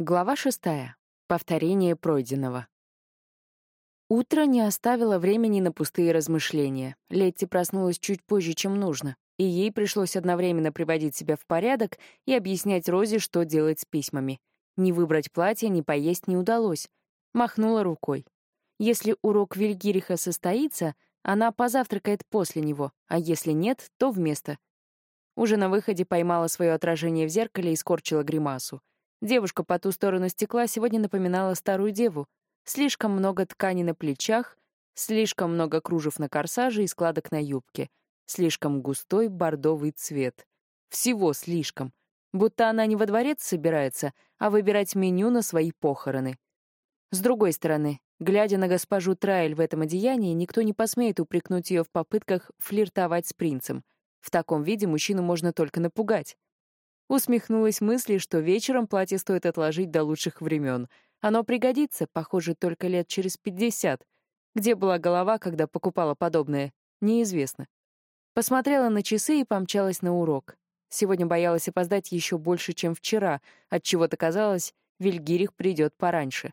Глава шестая. Повторение пройденного. Утро не оставило времени на пустые размышления. Летти проснулась чуть позже, чем нужно, и ей пришлось одновременно приводить себя в порядок и объяснять Розе, что делать с письмами. Ни выбрать платье, ни поесть не удалось. Махнула рукой. Если урок Вильгириха состоится, она позавтракает после него, а если нет, то вместо. Уже на выходе поймала свое отражение в зеркале и скорчила гримасу — Девушка по ту сторону стекла сегодня напоминала старую деву. Слишком много ткани на плечах, слишком много кружев на корсаже и складок на юбке, слишком густой бордовый цвет. Всего слишком. Будто она не во дворец собирается, а выбирать меню на свои похороны. С другой стороны, глядя на госпожу Трайль в этом одеянии, никто не посмеет упрекнуть ее в попытках флиртовать с принцем. В таком виде мужчину можно только напугать. Усмехнулась мысли, что вечером платье стоит отложить до лучших времен. Оно пригодится, похоже, только лет через пятьдесят. Где была голова, когда покупала подобное, неизвестно. Посмотрела на часы и помчалась на урок. Сегодня боялась опоздать еще больше, чем вчера, отчего-то казалось, Вильгирих придет пораньше.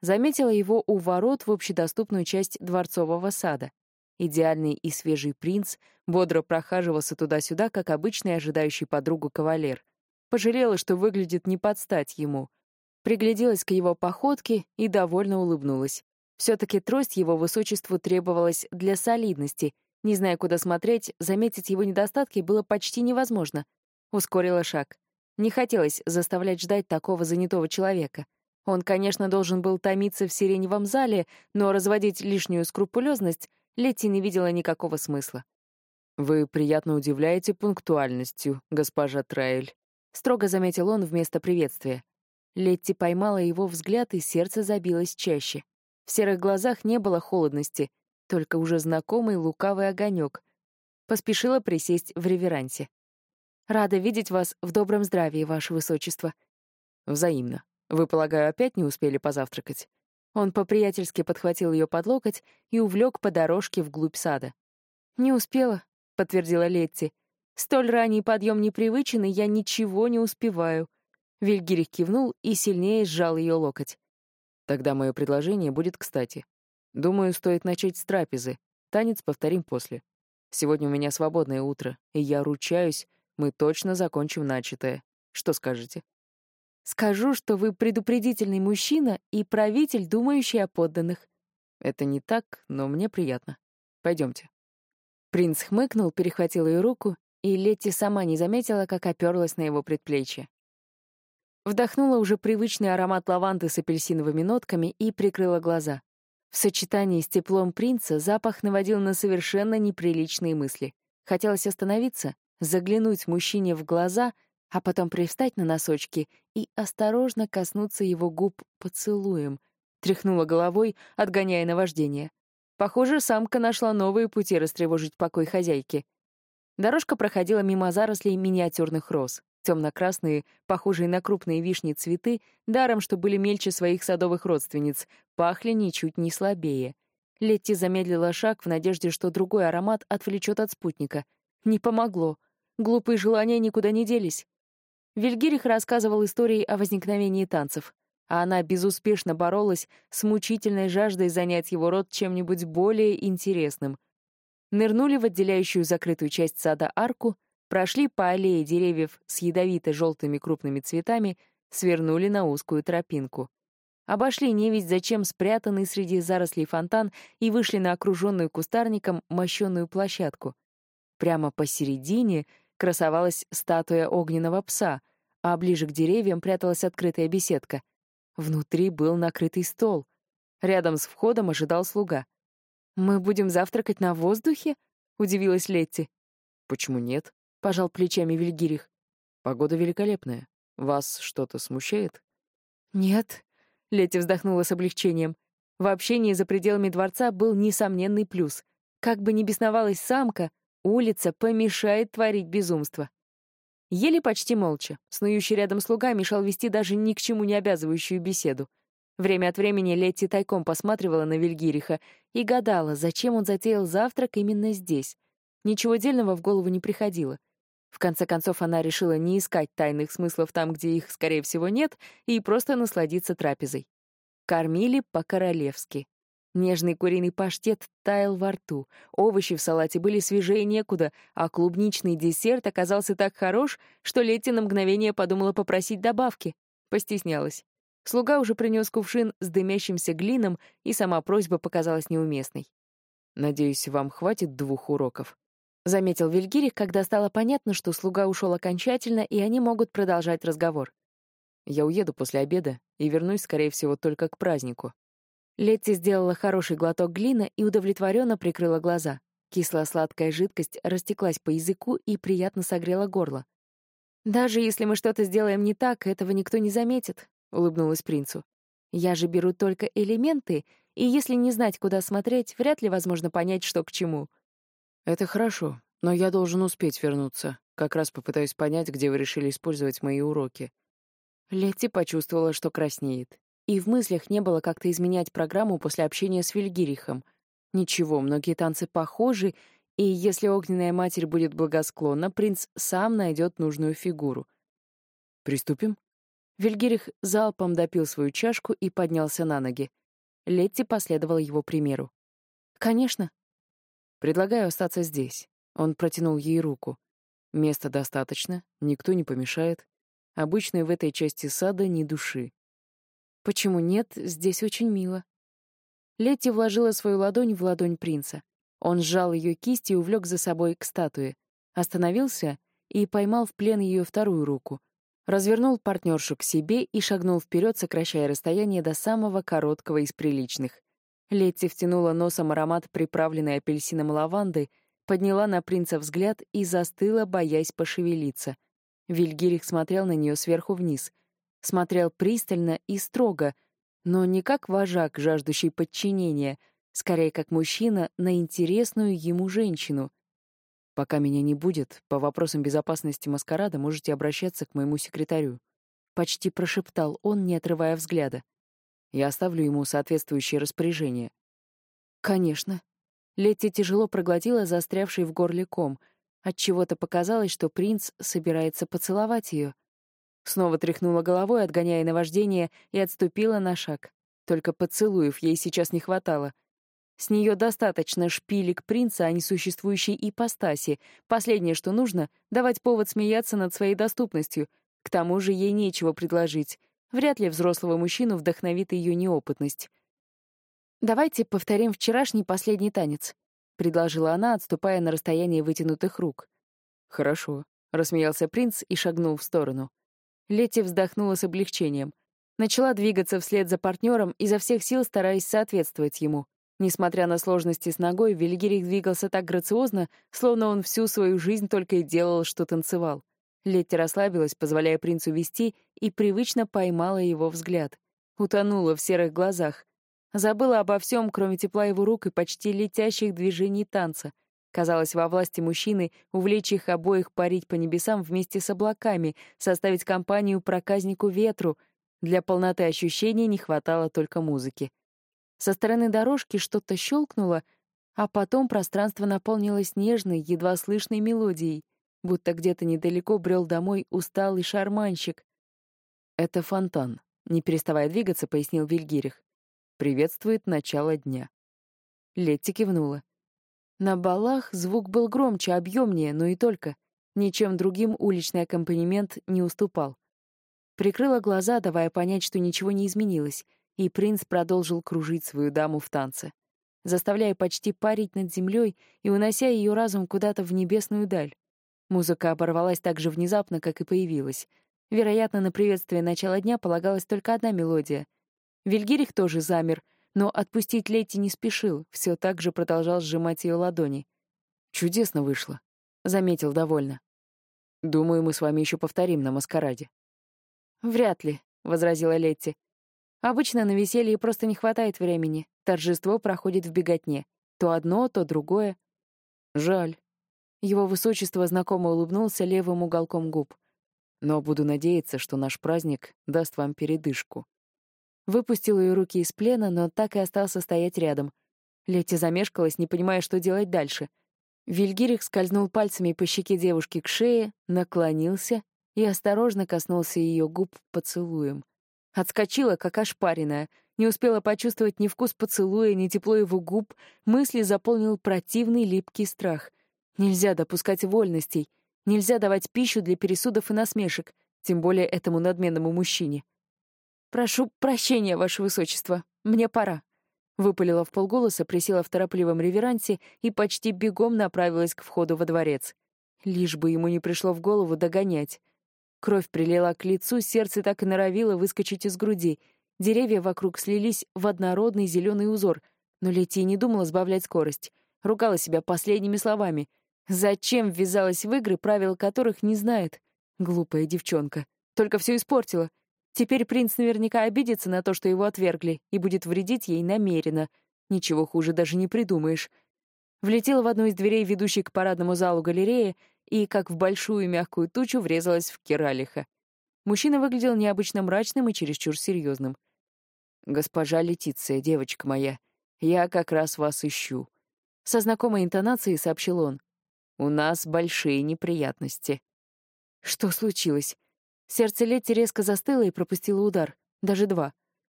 Заметила его у ворот в общедоступную часть дворцового сада. Идеальный и свежий принц бодро прохаживался туда-сюда, как обычный ожидающий подругу кавалер. Пожалела, что выглядит не под стать ему. Пригляделась к его походке и довольно улыбнулась. Все-таки трость его высочеству требовалась для солидности. Не зная, куда смотреть, заметить его недостатки было почти невозможно. Ускорила шаг. Не хотелось заставлять ждать такого занятого человека. Он, конечно, должен был томиться в сиреневом зале, но разводить лишнюю скрупулезность Летти не видела никакого смысла. «Вы приятно удивляете пунктуальностью, госпожа Траэль», — строго заметил он вместо приветствия. Летти поймала его взгляд, и сердце забилось чаще. В серых глазах не было холодности, только уже знакомый лукавый огонек. Поспешила присесть в реверансе. «Рада видеть вас в добром здравии, ваше высочество». «Взаимно. Вы, полагаю, опять не успели позавтракать?» Он по-приятельски подхватил ее под локоть и увлек по дорожке вглубь сада. «Не успела», — подтвердила Летти. «Столь ранний подъем непривычен, и я ничего не успеваю». Вильгирих кивнул и сильнее сжал ее локоть. «Тогда мое предложение будет кстати. Думаю, стоит начать с трапезы. Танец повторим после. Сегодня у меня свободное утро, и я ручаюсь, мы точно закончим начатое. Что скажете?» Скажу, что вы предупредительный мужчина и правитель, думающий о подданных. Это не так, но мне приятно. Пойдемте. Принц хмыкнул, перехватил ее руку, и Летти сама не заметила, как оперлась на его предплечье. Вдохнула уже привычный аромат лаванды с апельсиновыми нотками и прикрыла глаза. В сочетании с теплом принца запах наводил на совершенно неприличные мысли. Хотелось остановиться, заглянуть мужчине в глаза, а потом привстать на носочки и осторожно коснуться его губ поцелуем. Тряхнула головой, отгоняя наваждение. Похоже, самка нашла новые пути растревожить покой хозяйки. Дорожка проходила мимо зарослей миниатюрных роз. Темно-красные, похожие на крупные вишни цветы, даром, что были мельче своих садовых родственниц, пахли ничуть не слабее. Летти замедлила шаг в надежде, что другой аромат отвлечет от спутника. Не помогло. Глупые желания никуда не делись. Вильгирих рассказывал истории о возникновении танцев, а она безуспешно боролась с мучительной жаждой занять его рот чем-нибудь более интересным. Нырнули в отделяющую закрытую часть сада арку, прошли по аллее деревьев с ядовито-желтыми крупными цветами, свернули на узкую тропинку. Обошли невесть зачем спрятанный среди зарослей фонтан и вышли на окруженную кустарником мощенную площадку. Прямо посередине — красовалась статуя огненного пса, а ближе к деревьям пряталась открытая беседка. Внутри был накрытый стол. Рядом с входом ожидал слуга. «Мы будем завтракать на воздухе?» — удивилась Летти. «Почему нет?» — пожал плечами Вильгирих. «Погода великолепная. Вас что-то смущает?» «Нет», — Летти вздохнула с облегчением. В общении за пределами дворца был несомненный плюс. Как бы ни бесновалась самка, Улица помешает творить безумство. Ели почти молча. Снующий рядом слуга мешал вести даже ни к чему не обязывающую беседу. Время от времени Летти тайком посматривала на Вильгириха и гадала, зачем он затеял завтрак именно здесь. Ничего дельного в голову не приходило. В конце концов, она решила не искать тайных смыслов там, где их, скорее всего, нет, и просто насладиться трапезой. Кормили по-королевски. Нежный куриный паштет таял во рту, овощи в салате были свежее некуда, а клубничный десерт оказался так хорош, что Летти на мгновение подумала попросить добавки. Постеснялась. Слуга уже принес кувшин с дымящимся глином, и сама просьба показалась неуместной. «Надеюсь, вам хватит двух уроков?» — заметил Вильгирих, когда стало понятно, что слуга ушел окончательно, и они могут продолжать разговор. «Я уеду после обеда и вернусь, скорее всего, только к празднику». Летти сделала хороший глоток глина и удовлетворенно прикрыла глаза. Кислая сладкая жидкость растеклась по языку и приятно согрела горло. «Даже если мы что-то сделаем не так, этого никто не заметит улыбнулась принцу. Я же беру только элементы, и если не знать, куда смотреть, вряд ли возможно понять, что к чему. Это хорошо, но я должен успеть вернуться. Как раз попытаюсь понять, где вы решили использовать мои уроки. Летти почувствовала, что краснеет. И в мыслях не было как-то изменять программу после общения с Вильгирихом. Ничего, многие танцы похожи, и если огненная матерь будет благосклонна, принц сам найдет нужную фигуру. «Приступим?» Вильгерих залпом допил свою чашку и поднялся на ноги. Летти последовала его примеру. «Конечно». «Предлагаю остаться здесь». Он протянул ей руку. «Места достаточно, никто не помешает. Обычно в этой части сада ни души». «Почему нет? Здесь очень мило». Летти вложила свою ладонь в ладонь принца. Он сжал ее кисть и увлек за собой к статуе. Остановился и поймал в плен ее вторую руку — развернул партнершу к себе и шагнул вперед, сокращая расстояние до самого короткого из приличных. Летти втянула носом аромат приправленной апельсином лаванды, подняла на принца взгляд и застыла, боясь пошевелиться. Вильгирих смотрел на нее сверху вниз. Смотрел пристально и строго, но не как вожак, жаждущий подчинения, скорее как мужчина на интересную ему женщину — Пока меня не будет, по вопросам безопасности маскарада можете обращаться к моему секретарю. Почти прошептал он, не отрывая взгляда. Я оставлю ему соответствующее распоряжение. Конечно. Летти тяжело проглотила застрявший в горле ком. Отчего-то показалось, что принц собирается поцеловать ее. Снова тряхнула головой, отгоняя наваждение, и отступила на шаг. Только поцелуев ей сейчас не хватало — с нее достаточно шпилек принца о несуществующей ипостаси. Последнее, что нужно — давать повод смеяться над своей доступностью. К тому же ей нечего предложить. Вряд ли взрослого мужчину вдохновит ее неопытность. «Давайте повторим вчерашний последний танец», — предложила она, отступая на расстояние вытянутых рук. «Хорошо», — рассмеялся принц и шагнул в сторону. Летти вздохнула с облегчением. Начала двигаться вслед за партнером, изо всех сил стараясь соответствовать ему. Несмотря на сложности с ногой, Вильгерик двигался так грациозно, словно он всю свою жизнь только и делал, что танцевал. Летти расслабилась, позволяя принцу вести, и привычно поймала его взгляд. Утонула в серых глазах. Забыла обо всем, кроме тепла его рук и почти летящих движений танца. Казалось, во власти мужчины увлечь их обоих парить по небесам вместе с облаками, составить компанию проказнику ветру. Для полноты ощущений не хватало только музыки. Со стороны дорожки что-то щелкнуло, а потом пространство наполнилось нежной, едва слышной мелодией, будто где-то недалеко брел домой усталый шарманщик. «Это фонтан», — не переставая двигаться, пояснил Вильгирих. «Приветствует начало дня». Летти кивнула. На балах звук был громче, объемнее, но и только. Ничем другим уличный аккомпанемент не уступал. Прикрыла глаза, давая понять, что ничего не изменилось, и принц продолжил кружить свою даму в танце, заставляя почти парить над землей и унося ее разум куда-то в небесную даль. Музыка оборвалась так же внезапно, как и появилась. Вероятно, на приветствие начала дня полагалась только одна мелодия. Вильгирих тоже замер, но отпустить Летти не спешил, все так же продолжал сжимать ее ладони. «Чудесно вышло», — заметил довольно. «Думаю, мы с вами еще повторим на маскараде». «Вряд ли», — возразила Летти. Обычно на веселье просто не хватает времени. Торжество проходит в беготне. То одно, то другое. Жаль. Его высочество знакомо улыбнулся левым уголком губ. Но буду надеяться, что наш праздник даст вам передышку. Выпустил ее руки из плена, но так и остался стоять рядом. Летти замешкалась, не понимая, что делать дальше. Вильгирих скользнул пальцами по щеке девушки к шее, наклонился и осторожно коснулся ее губ поцелуем. Отскочила, как ошпаренная, не успела почувствовать ни вкус поцелуя, ни тепло его губ, мысли заполнил противный липкий страх. Нельзя допускать вольностей, нельзя давать пищу для пересудов и насмешек, тем более этому надменному мужчине. «Прошу прощения, Ваше Высочество, мне пора», Выпалила в полголоса, присела в торопливом реверансе и почти бегом направилась к входу во дворец. Лишь бы ему не пришло в голову догонять. Кровь прилила к лицу, сердце так и норовило выскочить из груди. Деревья вокруг слились в однородный зеленый узор, но Летти не думала сбавлять скорость. Ругала себя последними словами. Зачем ввязалась в игры, правил которых не знает? Глупая девчонка. Только все испортила. Теперь принц наверняка обидится на то, что его отвергли, и будет вредить ей намеренно. Ничего хуже даже не придумаешь. Влетела в одну из дверей, ведущей к парадному залу галереи, и, как в большую мягкую тучу, врезалась в Киралиха. Мужчина выглядел необычно мрачным и чересчур серьезным. «Госпожа Летиция, девочка моя, я как раз вас ищу», — со знакомой интонацией сообщил он. «У нас большие неприятности». «Что случилось?» Сердце Летти резко застыло и пропустило удар. Даже два.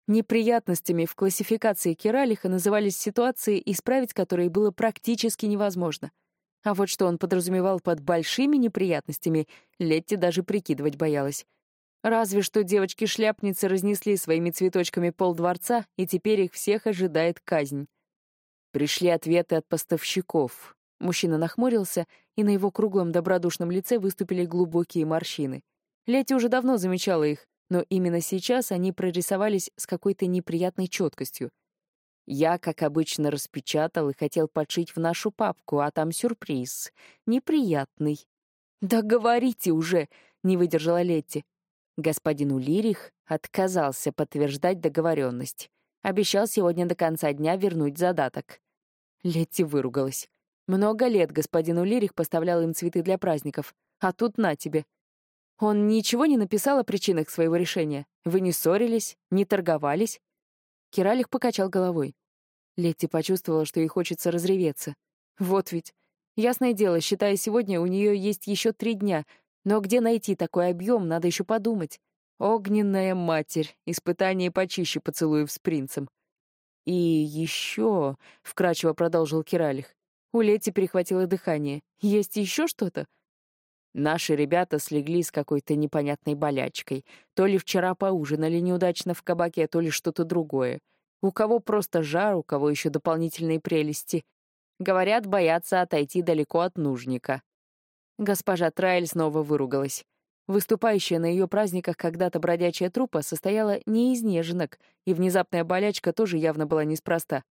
Неприятностями в классификации Киралиха назывались ситуации, исправить которые было практически невозможно. А вот что он подразумевал под большими неприятностями, Летти даже прикидывать боялась. Разве что девочки-шляпницы разнесли своими цветочками пол дворца, и теперь их всех ожидает казнь. Пришли ответы от поставщиков. Мужчина нахмурился, и на его круглом добродушном лице выступили глубокие морщины. Лети уже давно замечала их, но именно сейчас они прорисовались с какой-то неприятной четкостью. Я, как обычно, распечатал и хотел подшить в нашу папку, а там сюрприз. Неприятный. «Да говорите уже!» — не выдержала Летти. Господин Улирих отказался подтверждать договоренность. Обещал сегодня до конца дня вернуть задаток. Летти выругалась. Много лет господин Улирих поставлял им цветы для праздников, а тут на тебе — он ничего не написал о причинах своего решения? Вы не ссорились, не торговались?» Киралих покачал головой. Летти почувствовала, что ей хочется разреветься. Вот ведь. Ясное дело, считая сегодня, у нее есть еще три дня, но где найти такой объем, надо еще подумать. Огненная матерь, испытание почище поцелуев с принцем. И еще, — вкрадчиво продолжил Киралих, — у Летти перехватило дыхание. Есть еще что-то? Наши ребята слегли с какой-то непонятной болячкой. То ли вчера поужинали неудачно в кабаке, то ли что-то другое. У кого просто жар, у кого еще дополнительные прелести. Говорят, боятся отойти далеко от нужника. Госпожа Трайль снова выругалась. Выступающая на ее праздниках когда-то бродячая трупа состояла не из неженок, и внезапная болячка тоже явно была неспроста.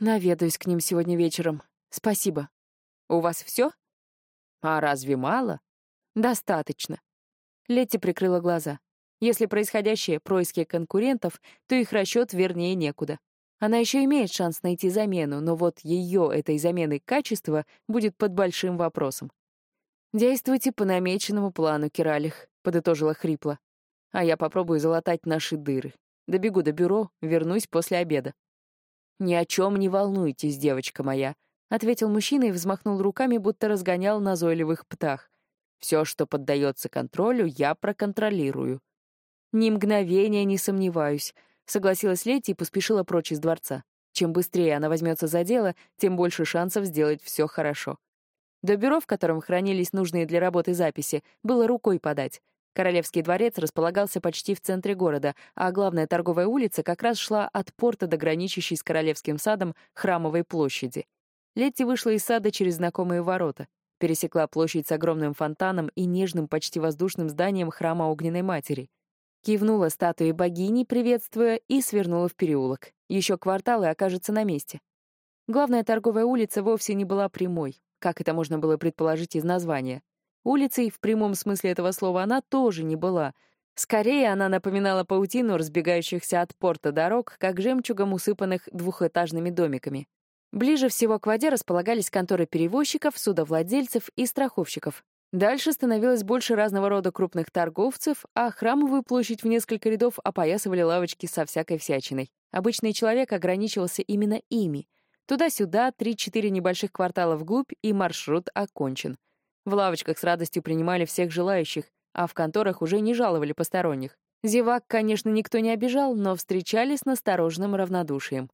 «Наведаюсь к ним сегодня вечером. Спасибо. У вас все? А разве мало? Достаточно. Летти прикрыла глаза. Если происходящее — происки конкурентов, то их расчет вернее некуда. Она еще имеет шанс найти замену, но вот ее этой заменой качества будет под большим вопросом. «Действуйте по намеченному плану, Киралих», — подытожила хрипло. «А я попробую залатать наши дыры. Добегу до бюро, вернусь после обеда». «Ни о чем не волнуйтесь, девочка моя. — ответил мужчина и взмахнул руками, будто разгонял назойливых птах. «Все, что поддается контролю, я проконтролирую». «Ни мгновения не сомневаюсь», — согласилась Лети и поспешила прочь из дворца. Чем быстрее она возьмется за дело, тем больше шансов сделать все хорошо. До бюро, в котором хранились нужные для работы записи, было рукой подать. Королевский дворец располагался почти в центре города, а главная торговая улица как раз шла от порта до граничащей с Королевским садом Храмовой площади. Летти вышла из сада через знакомые ворота, пересекла площадь с огромным фонтаном и нежным, почти воздушным зданием храма Огненной Матери. Кивнула статуе богини, приветствуя, и свернула в переулок. Еще квартал и окажется на месте. Главная торговая улица вовсе не была прямой, как это можно было предположить из названия. Улицей, в прямом смысле этого слова, она тоже не была. Скорее, она напоминала паутину разбегающихся от порта дорог, как жемчугом усыпанных двухэтажными домиками. Ближе всего к воде располагались конторы перевозчиков, судовладельцев и страховщиков. Дальше становилось больше разного рода крупных торговцев, а храмовую площадь в несколько рядов опоясывали лавочки со всякой всячиной. Обычный человек ограничивался именно ими. Туда-сюда, три-четыре небольших квартала вглубь, и маршрут окончен. В лавочках с радостью принимали всех желающих, а в конторах уже не жаловали посторонних. Зевак, конечно, никто не обижал, но встречали с настороженным равнодушием.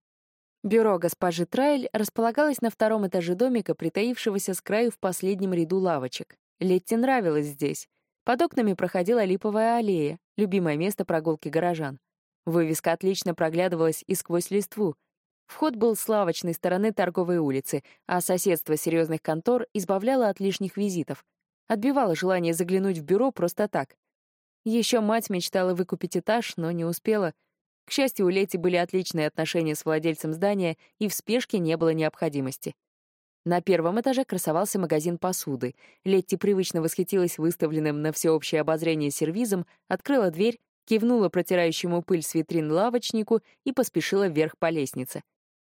Бюро госпожи Трайль располагалось на втором этаже домика, притаившегося с краю в последнем ряду лавочек. Летте нравилось здесь. Под окнами проходила липовая аллея, любимое место прогулки горожан. Вывеска отлично проглядывалась и сквозь листву. Вход был с лавочной стороны торговой улицы, а соседство серьезных контор избавляло от лишних визитов. Отбивало желание заглянуть в бюро просто так. Еще мать мечтала выкупить этаж, но не успела. К счастью, у Лети были отличные отношения с владельцем здания, и в спешке не было необходимости. На первом этаже красовался магазин посуды. Летти привычно восхитилась выставленным на всеобщее обозрение сервизом, открыла дверь, кивнула протирающему пыль с витрин лавочнику и поспешила вверх по лестнице.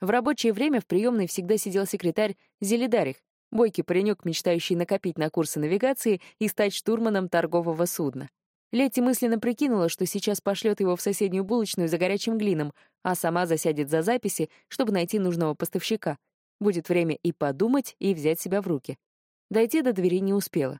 В рабочее время в приемной всегда сидел секретарь Зелидарих, бойкий паренек, мечтающий накопить на курсы навигации и стать штурманом торгового судна. Летти мысленно прикинула, что сейчас пошлет его в соседнюю булочную за горячим глином, а сама засядет за записи, чтобы найти нужного поставщика. Будет время и подумать, и взять себя в руки. Дойти до двери не успела.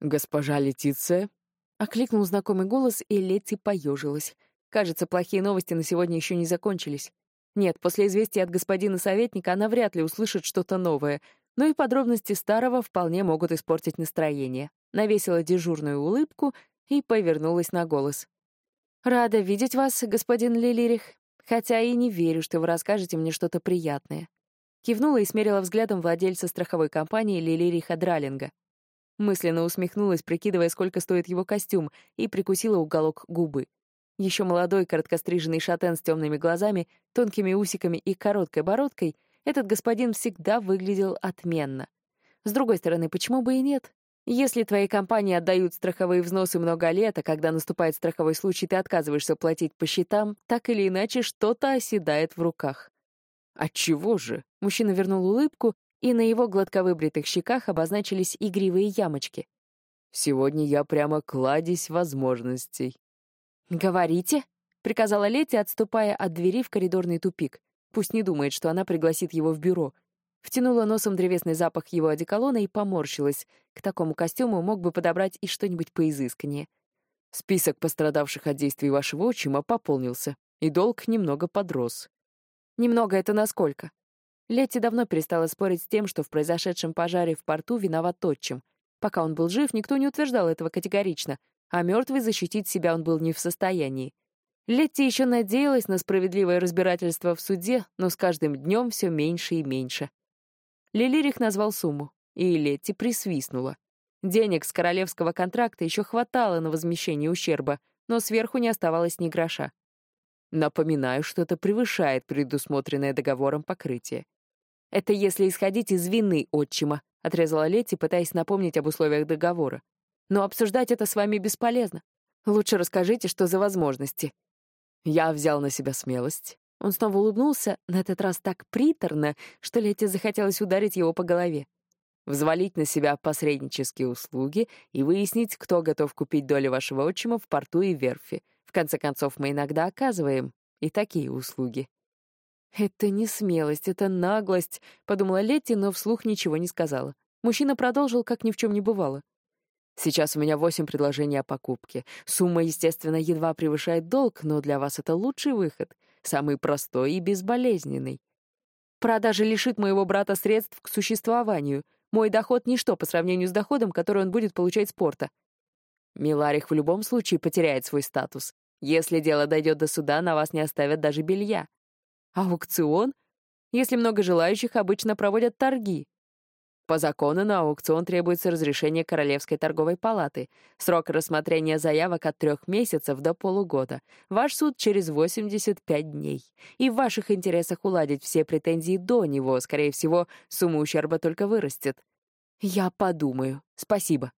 «Госпожа Летиция?» — окликнул знакомый голос, и Летти поежилась. Кажется, плохие новости на сегодня еще не закончились. Нет, после известия от господина советника она вряд ли услышит что-то новое, но и подробности старого вполне могут испортить настроение. Навесила дежурную улыбку и повернулась на голос. «Рада видеть вас, господин Лилирих, хотя и не верю, что вы расскажете мне что-то приятное». Кивнула и смерила взглядом владельца страховой компании Лилириха Дралинга. Мысленно усмехнулась, прикидывая, сколько стоит его костюм, и прикусила уголок губы. Еще молодой, короткостриженный шатен с темными глазами, тонкими усиками и короткой бородкой, этот господин всегда выглядел отменно. С другой стороны, почему бы и нет? Если твоей компании отдают страховые взносы много лет, а когда наступает страховой случай, ты отказываешься платить по счетам, так или иначе что-то оседает в руках. Отчего же? Мужчина вернул улыбку, и на его гладко выбритых щеках обозначились игривые ямочки. Сегодня я прямо кладезь возможностей. «Говорите», — приказала Лети, отступая от двери в коридорный тупик. Пусть не думает, что она пригласит его в бюро. Втянула носом древесный запах его одеколона и поморщилась. К такому костюму мог бы подобрать и что-нибудь поизысканнее. Список пострадавших от действий вашего отчима пополнился, и долг немного подрос. Немного это насколько? Летти давно перестала спорить с тем, что в произошедшем пожаре в порту виноват отчим. Пока он был жив, никто не утверждал этого категорично, а мертвый защитить себя он был не в состоянии. Летти еще надеялась на справедливое разбирательство в суде, но с каждым днем все меньше и меньше. Лилирих назвал сумму, и Летти присвистнула. Денег с королевского контракта еще хватало на возмещение ущерба, но сверху не оставалось ни гроша. Напоминаю, что это превышает предусмотренное договором покрытие. Это если исходить из вины отчима, отрезала Летти, пытаясь напомнить об условиях договора. Но обсуждать это с вами бесполезно. Лучше расскажите, что за возможности. Я взял на себя смелость он снова улыбнулся, на этот раз так приторно, что Лете захотелось ударить его по голове. Взвалить на себя посреднические услуги и выяснить, кто готов купить доли вашего отчима в порту и верфи. В конце концов, мы иногда оказываем и такие услуги. «Это не смелость, это наглость», — подумала Летти, но вслух ничего не сказала. Мужчина продолжил, как ни в чем не бывало. «Сейчас у меня восемь предложений о покупке. Сумма, естественно, едва превышает долг, но для вас это лучший выход самый простой и безболезненный. Продажа лишит моего брата средств к существованию. Мой доход — ничто по сравнению с доходом, который он будет получать с порта. Миларих в любом случае потеряет свой статус. Если дело дойдет до суда, на вас не оставят даже белья. Аукцион? Если много желающих, обычно проводят торги. По закону на аукцион требуется разрешение Королевской торговой палаты. Срок рассмотрения заявок от трех месяцев до полугода. Ваш суд через 85 дней. И в ваших интересах уладить все претензии до него. Скорее всего, сумма ущерба только вырастет. Я подумаю. Спасибо.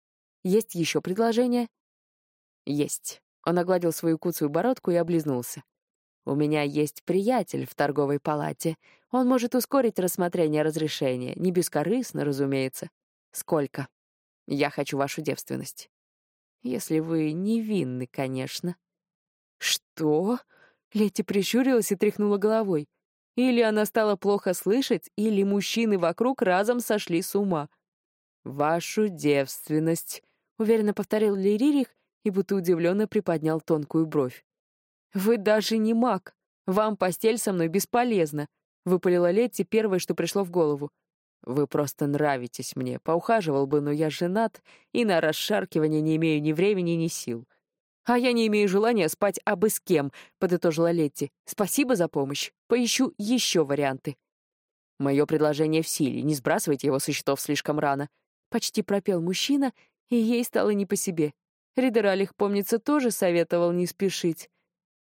Есть еще предложение? Есть. Он огладил свою куцую бородку и облизнулся. У меня есть приятель в торговой палате. Он может ускорить рассмотрение разрешения. Не бескорыстно, разумеется. Сколько? Я хочу вашу девственность. Если вы невинны, конечно. Что? Лети прищурилась и тряхнула головой. Или она стала плохо слышать, или мужчины вокруг разом сошли с ума. «Вашу девственность», — уверенно повторил Лиририх и будто удивленно приподнял тонкую бровь. «Вы даже не маг. Вам постель со мной бесполезна», — выпалила Летти первое, что пришло в голову. «Вы просто нравитесь мне. Поухаживал бы, но я женат, и на расшаркивание не имею ни времени, ни сил». «А я не имею желания спать абы с кем», — подытожила Летти. «Спасибо за помощь. Поищу еще варианты». «Мое предложение в силе. Не сбрасывайте его со счетов слишком рано». Почти пропел мужчина, и ей стало не по себе. Ридералих, помнится, тоже советовал не спешить.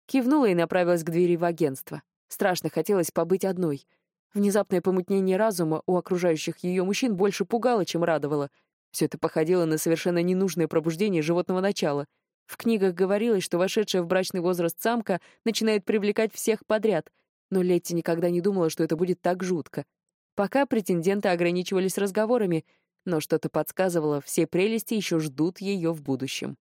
Кивнула и направилась к двери в агентство. Страшно хотелось побыть одной. Внезапное помутнение разума у окружающих ее мужчин больше пугало, чем радовало. Все это походило на совершенно ненужное пробуждение животного начала. В книгах говорилось, что вошедшая в брачный возраст самка начинает привлекать всех подряд, но Летти никогда не думала, что это будет так жутко. Пока претенденты ограничивались разговорами, но что-то подсказывало, все прелести еще ждут ее в будущем.